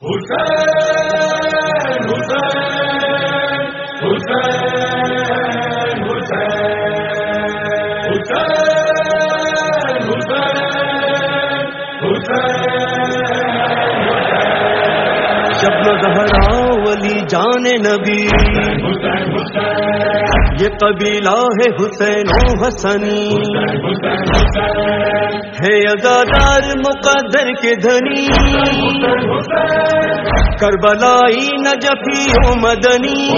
جب زہرا ولی جان نبی۔ یہ قبیلہ ہے حسین و حسن۔ ہے ازادار مقدر کے دھنی۔ کربلائی نجفی و مدنی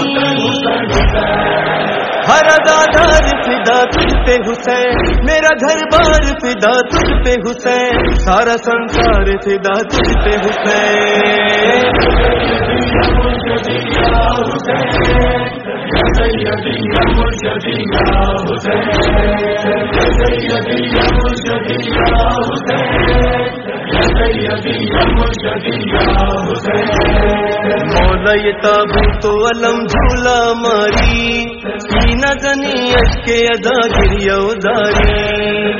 ہر ازادار فدا تجھ پہ حسین۔ میرا گھر بار فدا تجھ پہ حسین۔ سارا سنسار فدا تجھ پہ حسین۔ مولا یہ تابو تو علم جھولا ماری سینا زنی کے ادا گریا اداری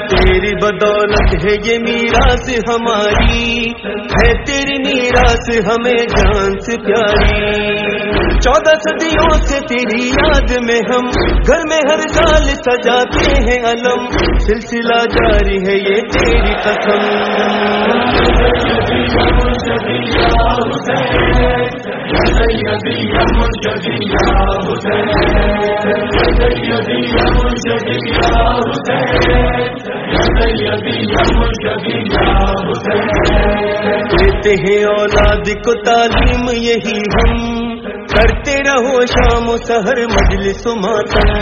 تیری بدولت ہے یہ میراث ہماری، ہے تیری میراث ہمیں جان سے پیاری۔ چودہ صدیوں سے تیری یاد میں ہم گھر میں ہر سال سجاتے ہیں علم۔ سلسلہ جاری ہے یہ تیری قسم۔ دیتے ہیں اولاد کو تعلیم یہی ہم۔ کرتے رہو شام و سہر مجلس و ماتم۔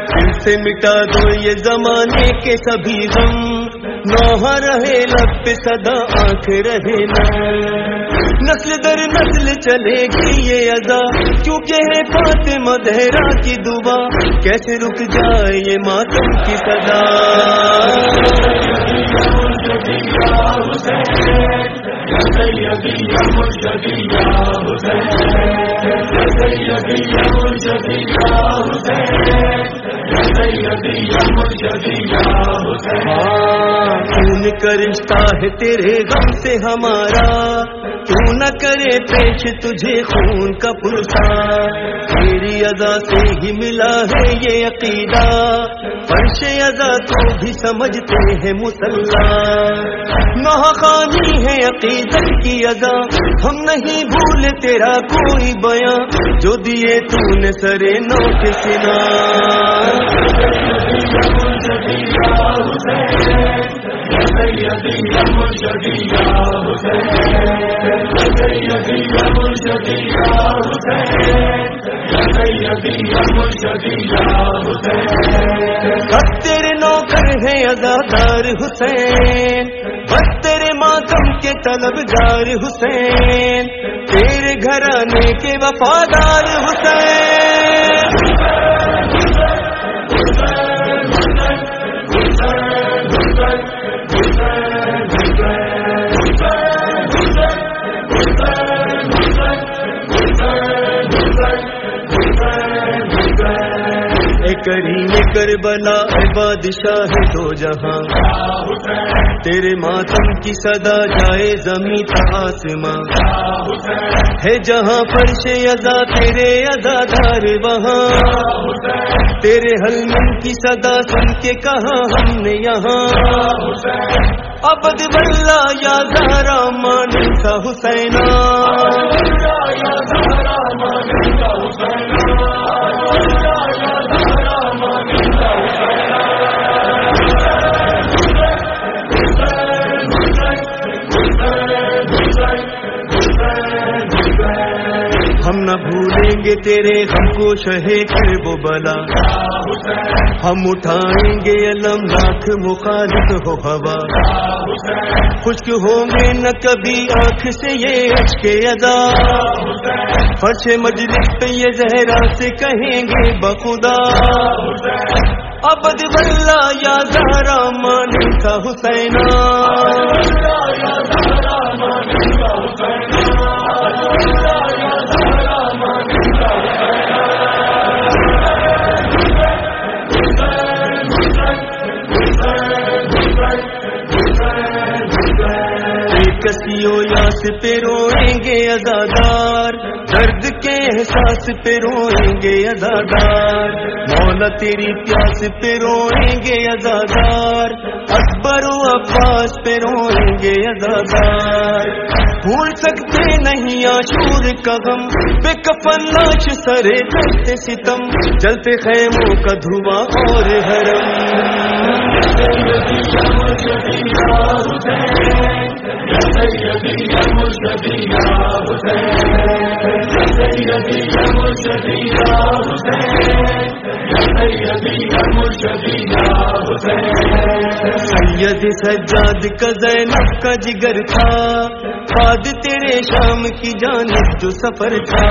دل سے مٹا دو یہ زمانے کے سبھی غم۔ نوحہ رہے، لب پہ صدا، آنکھ رہے نا۔ نسل در نسل چلے گی یہ ادا۔ کیونکہ ہے فاطمہ دہرا کی دعا۔ کیسے رک جائے یہ ماتم کی صدا۔ سیدیا جبیا خون کا رشتہ ہے تیرے غم سے ہمارا کیوں نہ کرے پیش تجھے خون کا پرسا تیری ادا سے ہی ملا ہے یہ عقیدہ۔ فرش ادا تو بھی سمجھتے ہیں مسلح نہ خانی ہے عقیدت کی ادا ہم نہیں بھول تیرا کوئی بیاں جو دیے تو نے سرے نو کے سنا تیرے نوکر ہیں ازادار حسین بس تیرے ماتم کے طلبگار حسین، تیرے گھرانے کے وفادار حسین۔ کریم کربلا اے بادشاہ دو جہاں۔ تیرے ماتم کی صدا جائے زمین کا آسماں۔ ہے جہاں فرش ادا تیرے ادا دار وہاں۔ تیرے حلم کی صدا سن کے کہا ہم نے یہاں۔ ابد بلّہ یا زہرا مان کا حسینہ گے تیرے ہم کو شہے کر وہ بلا۔ ہم اٹھائیں گے علم لاکھ مخالف ہو ہوا۔ خشک ہوں گے نہ کبھی آنکھ سے یہ اشک ادا۔ فرش مجلس پہ یہ زہرا سے کہیں گے بخدا۔ ابد بلّہ یا زہرا مان کا حسینہ۔ کسیوں یاس پہ روئیں گے ازادار درد کے احساس پہ روئیں گے ازادار مولا تیری پیاس پہ روئیں گے ازادار اکبر و عباس پہ روئیں گے ازادار بھول سکتے نہیں آشور کا غم۔ بے کفن لاش سرے کرتے ستم۔ جلتے خیموں کا دھواں اور حرم۔ سید سجاد کا زینب کا جگر تھا۔ خاد تیرے شام کی جانب جو سفر تھا،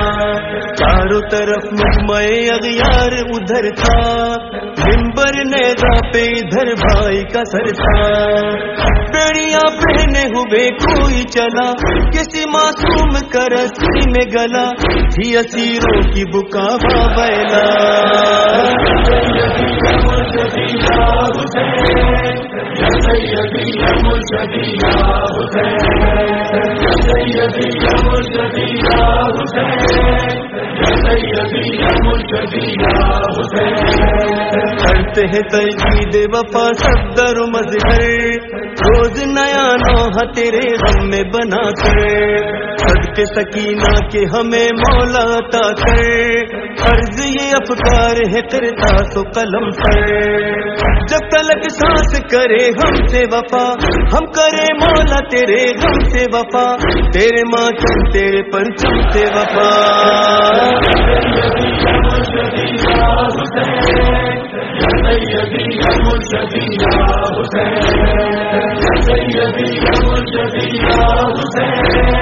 چاروں طرف مجمع اغیار ادھر تھا ممبر نیزا پہ ادھر بھائی کا سر تھا۔ بیڑیاں پہنے ہوئے کوئی چلا، کسی معصوم کر رسی میں گلا۔ تھی اسیروں کی بکا بیلا کرتے ہیں تجدید وفا سب مظہر روز نیا تیرے غم میں بنا کر سد کے سکینہ کے ہمیں مولا عطا کر فرض یہ افکار ہے کرتا سو قلم پر جب تلک سانس کرے ہم سے وفا ہم کرے مولا تیرے غم سے وفا تیرے ماں تیرے پرچم سے وفا حسین سیدیا حسین